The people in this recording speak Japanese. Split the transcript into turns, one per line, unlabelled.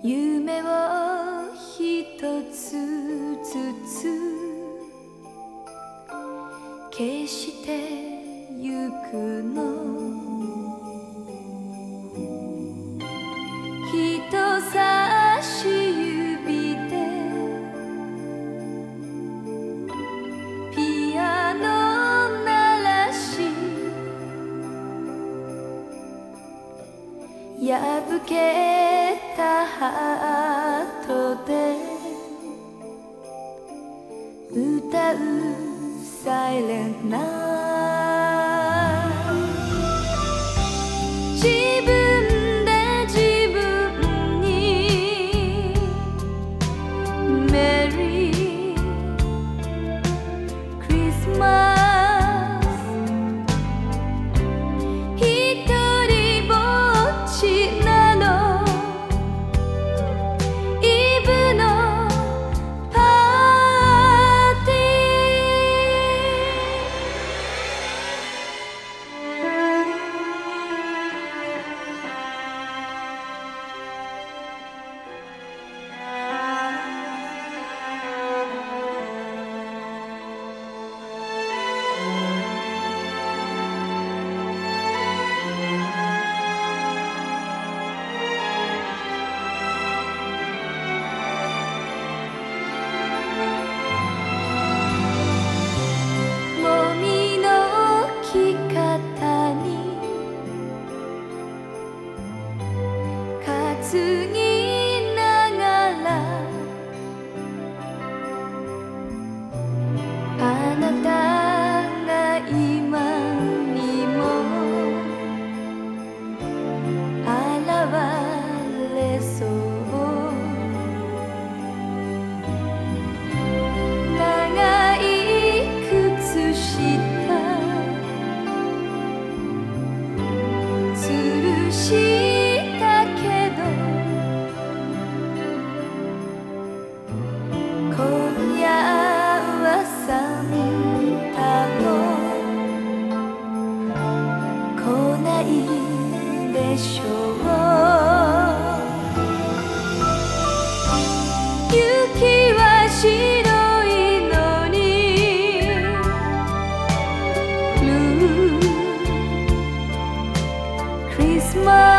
夢を一つずつ消してゆくの。破けたハートで歌うサイレンなないでしょう。雪は白いのにルークリスマス